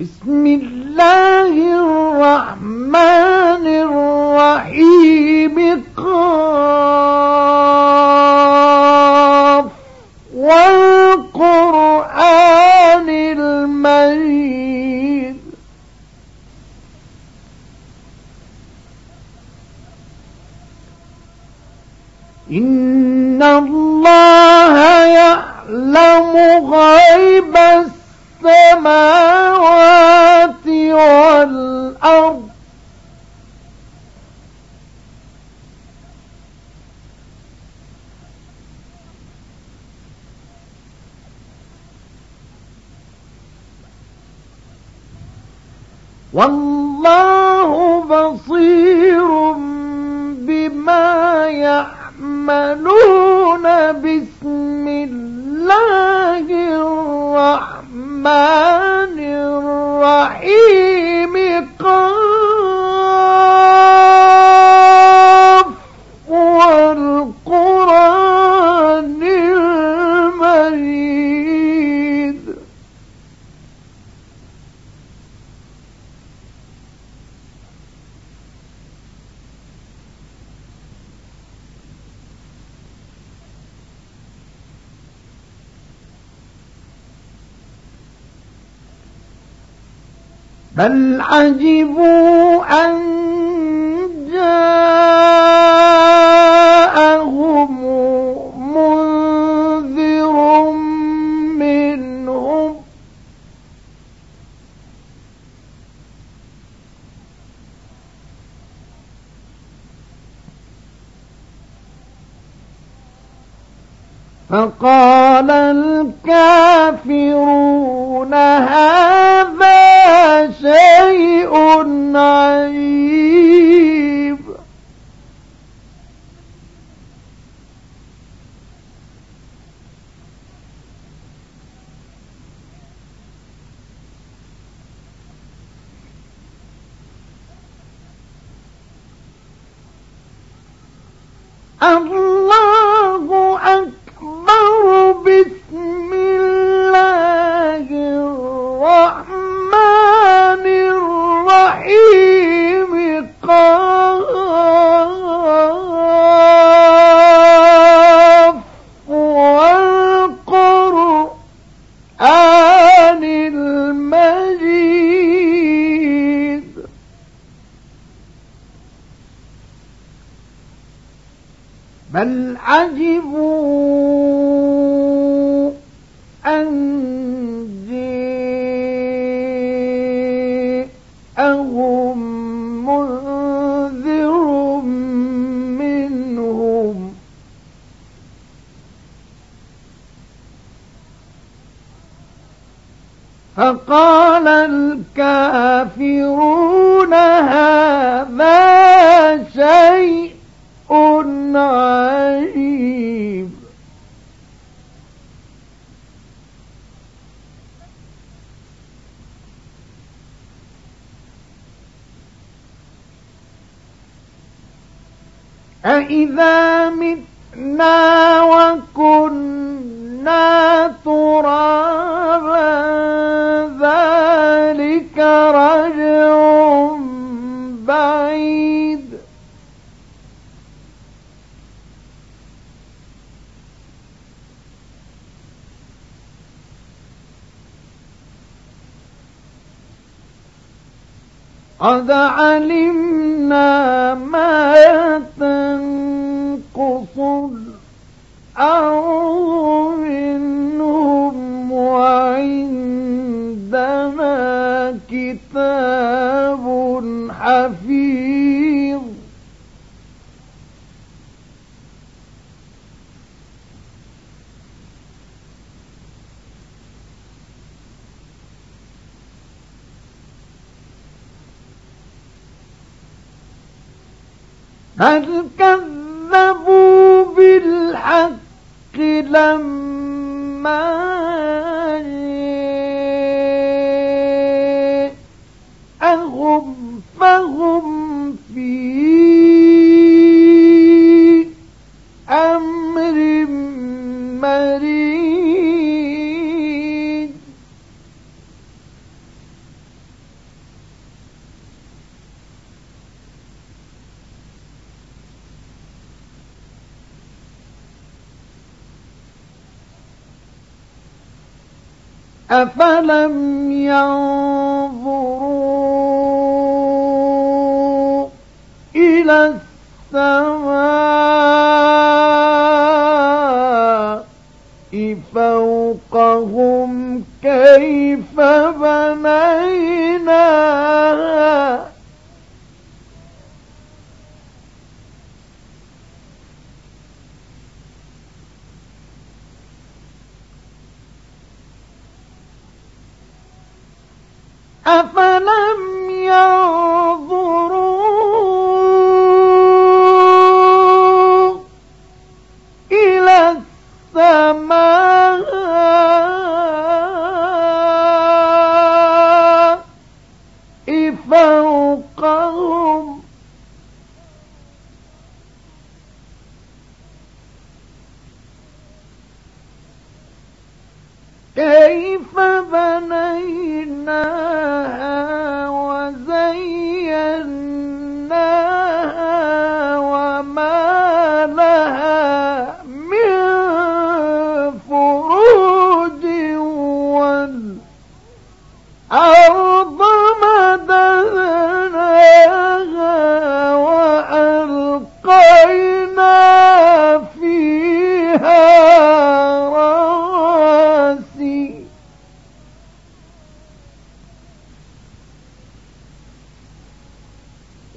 بسم الله الرحمن الرحيم. قاف الرحمن بل عجبوا أن جاءهم منذر منهم. فقال الكافرون هذا شيء بل عجبوا أن قد علمنا ما تنقص الأرض هل كذبوا بالحق لما جاءهم فهم في أفلم ينظروا إلى السماء فوقهم كيف بنيناها أفلم ينظروا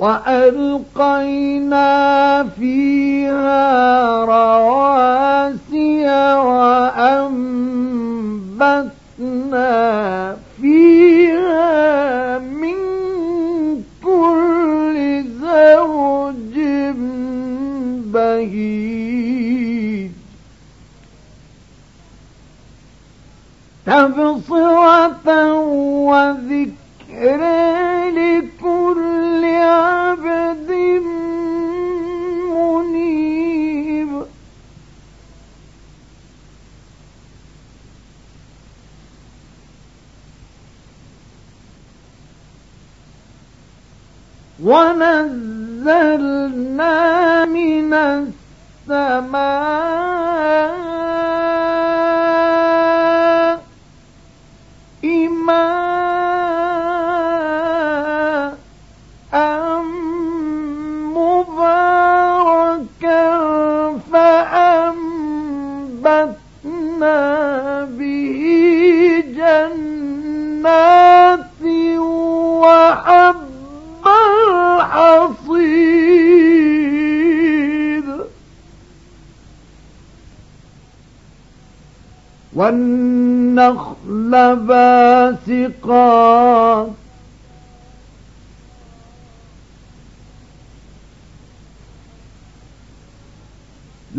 وألقينا فيها رواسي وأنبتنا فيها من كل زوج بهيج. تبصرة وذكر لكل عبد منيب. ونزلنا من السماء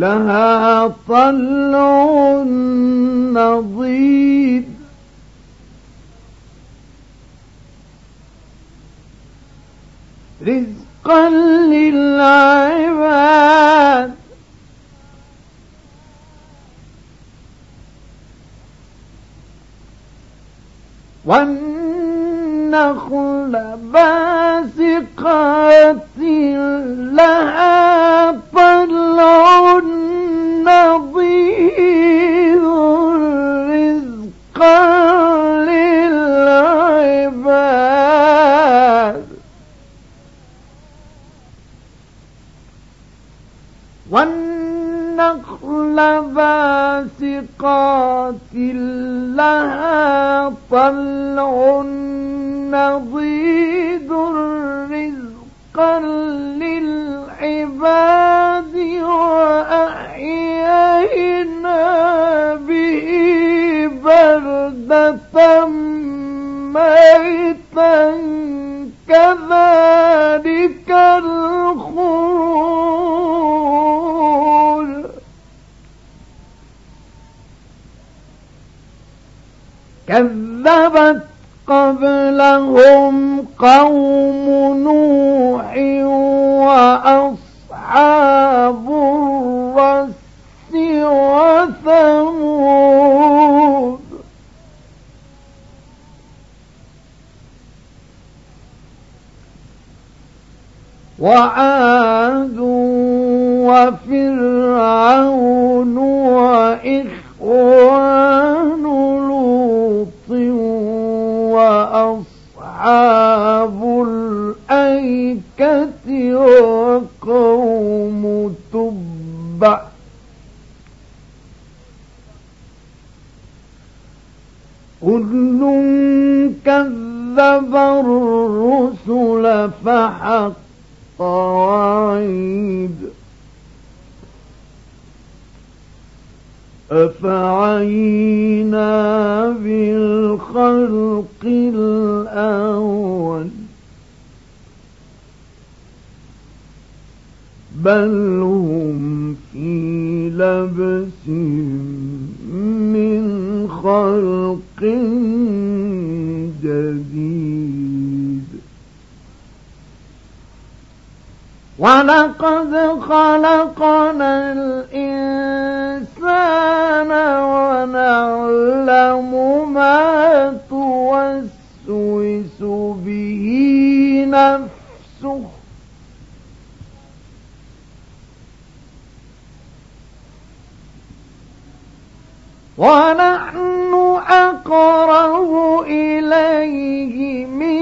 لها طلع نضيد. رزقا للعباد. والنخل باسقات لها طلع نضيد رزقا للعباد. والنخل باسقات لها طلع نضيد رزقا للعباد وأحيينا به بلدة ميتا كذلك الخروج كذبت قبلهم قوم وعاد وفرعون وإخوان لوط وأصحاب الأيكة وقوم تبع كل كذب الرسل فحق وعيد أفعينا بالخلق الأول. بل هم في لبس من خلق ولقد خلقنا الإنسان ونعلم ما توسوس به نفسه. ونحن أقرب إليه من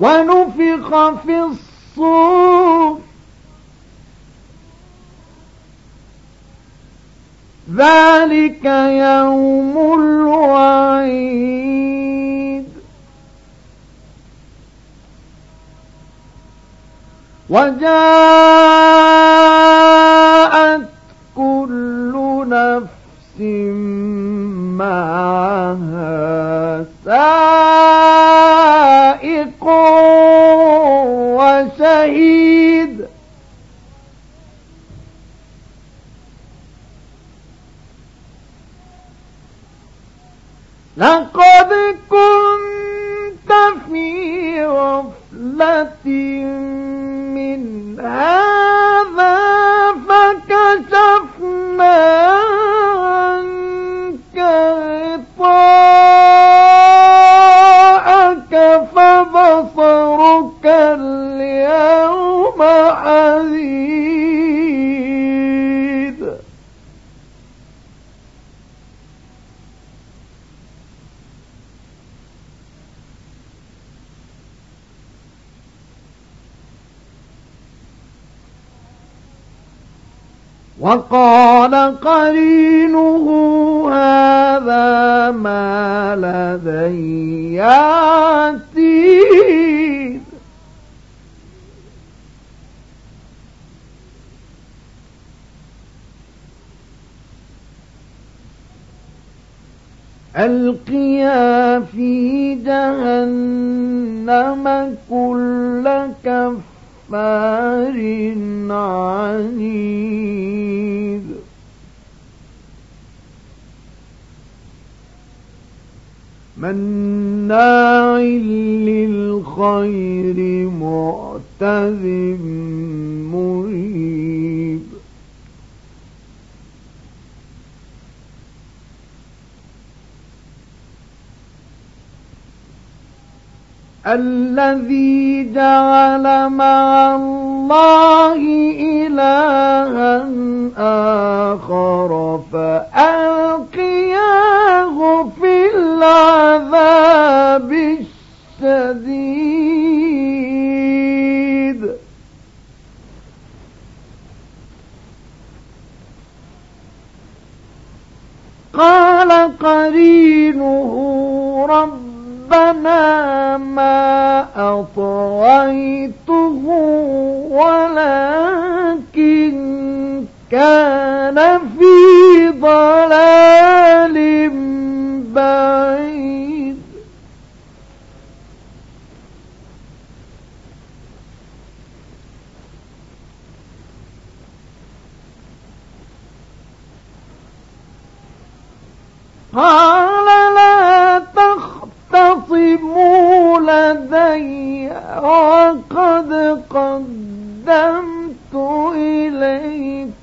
ونفخ في الصور. ذلك يوم الوعيد. وجاءت كل نفس معها سائق قرينه هذا ما لدي عتيد. ألقيا في جهنم كل كفار عنيد. مناع للخير معتد مريب. الذي جعل مع الله إلها آخر فألقياه ما أطغيته ولكن كان في ضلال بعيد. قال لدي وقد قدمت إليكم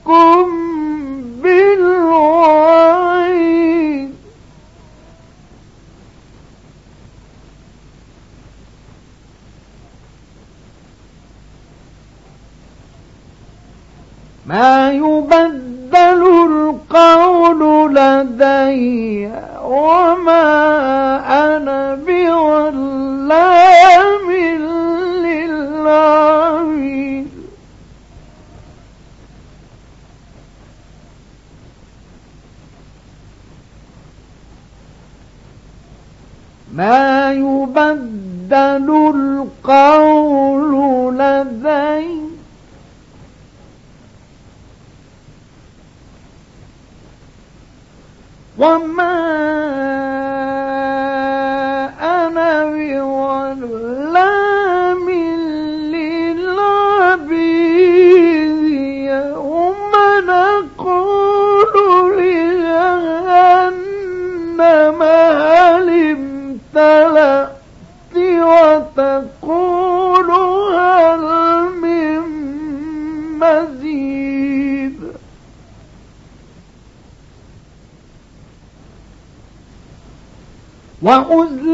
وأزلفت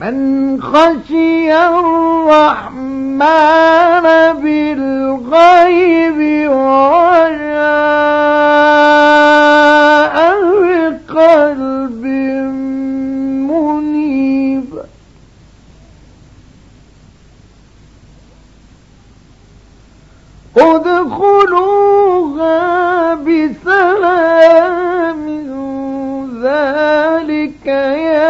من خشي الرحمن بالغيب وجاء بقلب منيب. ادخلوها بسلام ذلك يوم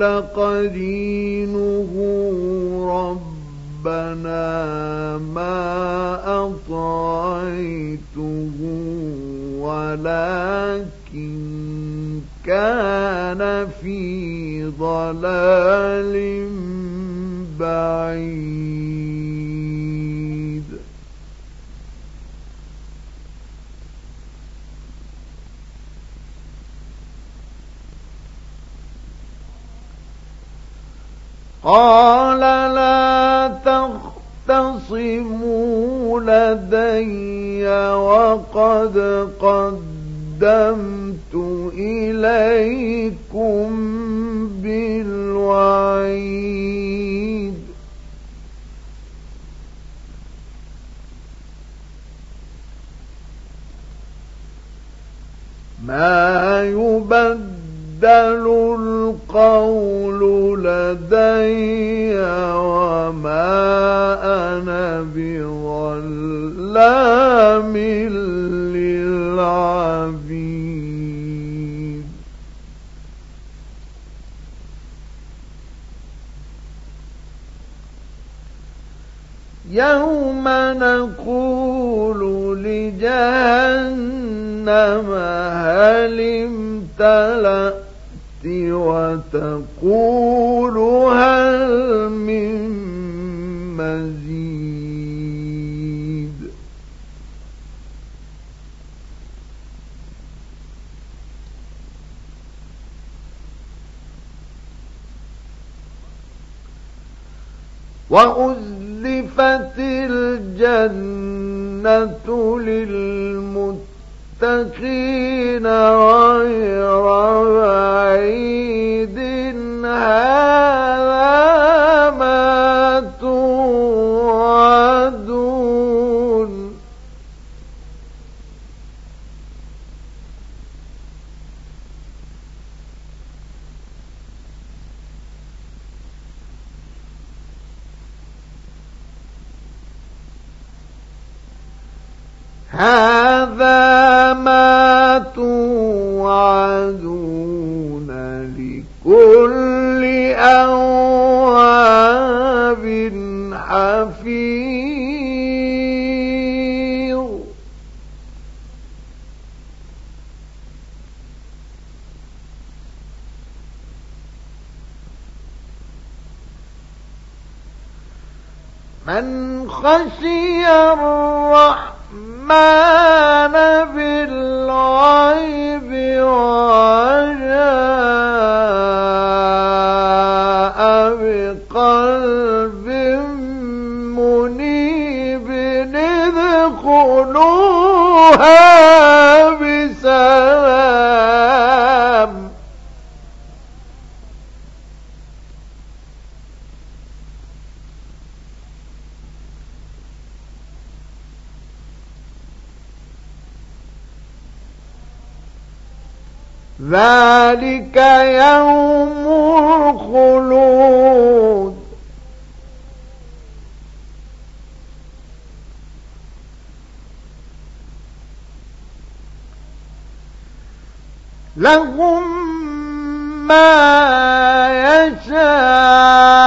قال قرينه ربنا ما أطعيته ولكن كان في ضلال قال لا تختصموا لدي وقد قدمت إليكم بالوعيد. ما يبدل القول لدي وما أنا بظلام للعبيد. يوم نقول لجهنم هل امتلأت وتقول هل من مزيد؟ وأزلفت الجنة للمتقين للمتقين غير بعيد. هذا توعدون ذلك يوم الخلود. لهم ما يشاءون.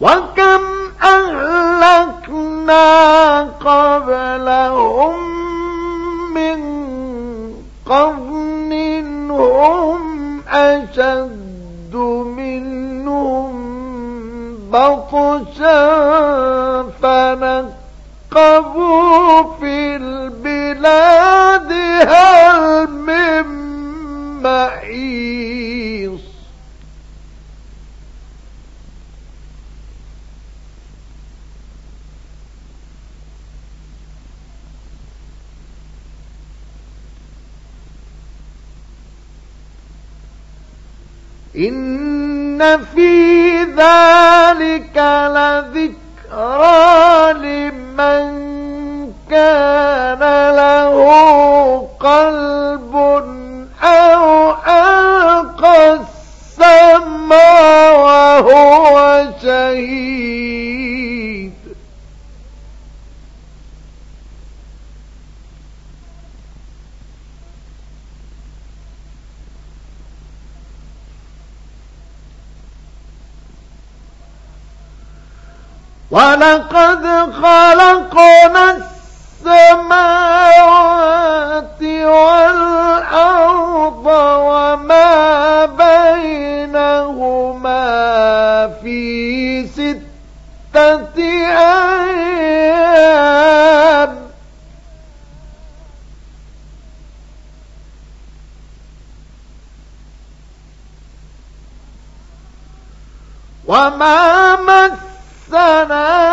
وكم ولقد خلقنا السماوات والأرض وما بينهما في ستة أيام. وما مس مسنا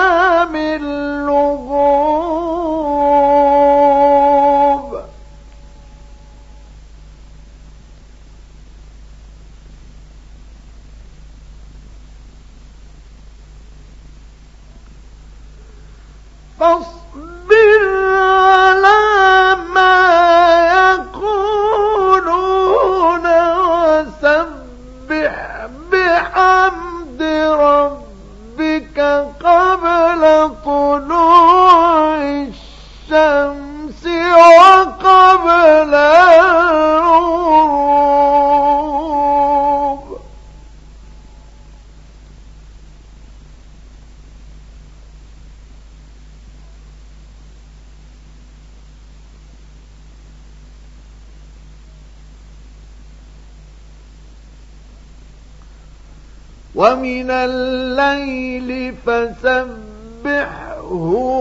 ومن الليل فسبحه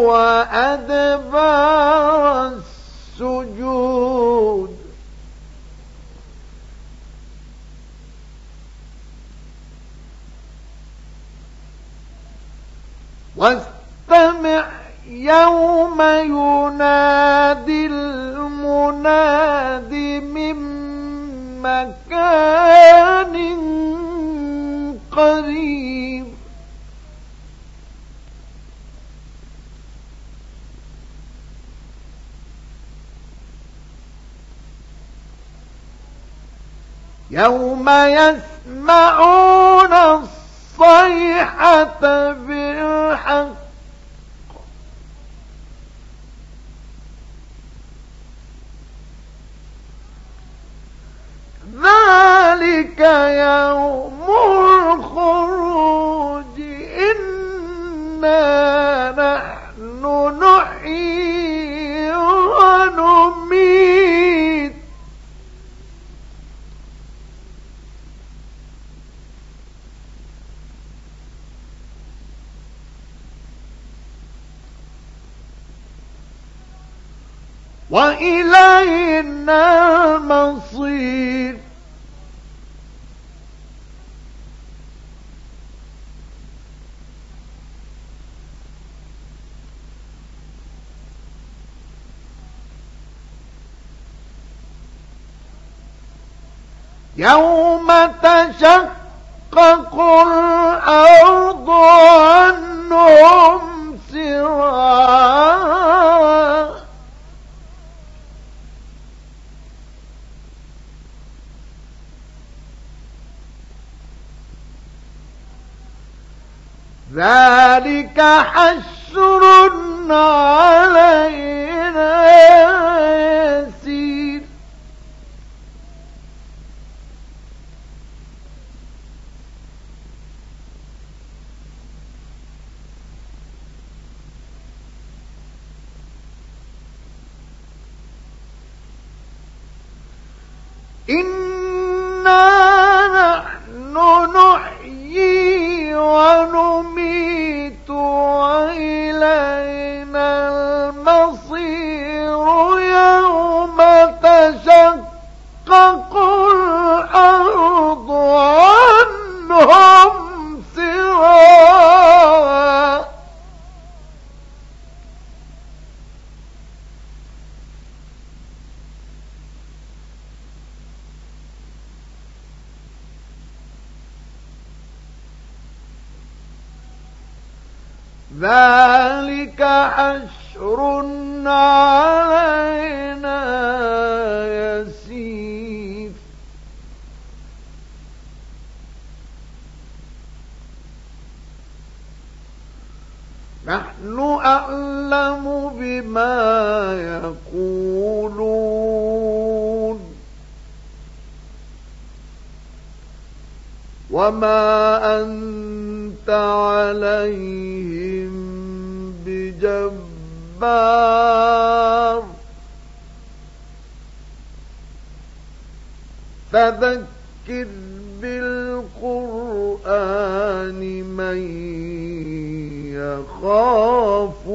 وأدبار السجود. واستمع يوم ينادي المناد من مكان يوم يسمعون الصيحة بالحق. ذلك يوم الخروج. إنا وإلينا المصير يوم تشقق الأرض عنهم ذلك حشر علينا. ذلك حشر علينا يسير. نحن أعلم بما يقولون. وما أنت عليهم بجبار. فذكر بالقرآن من يخاف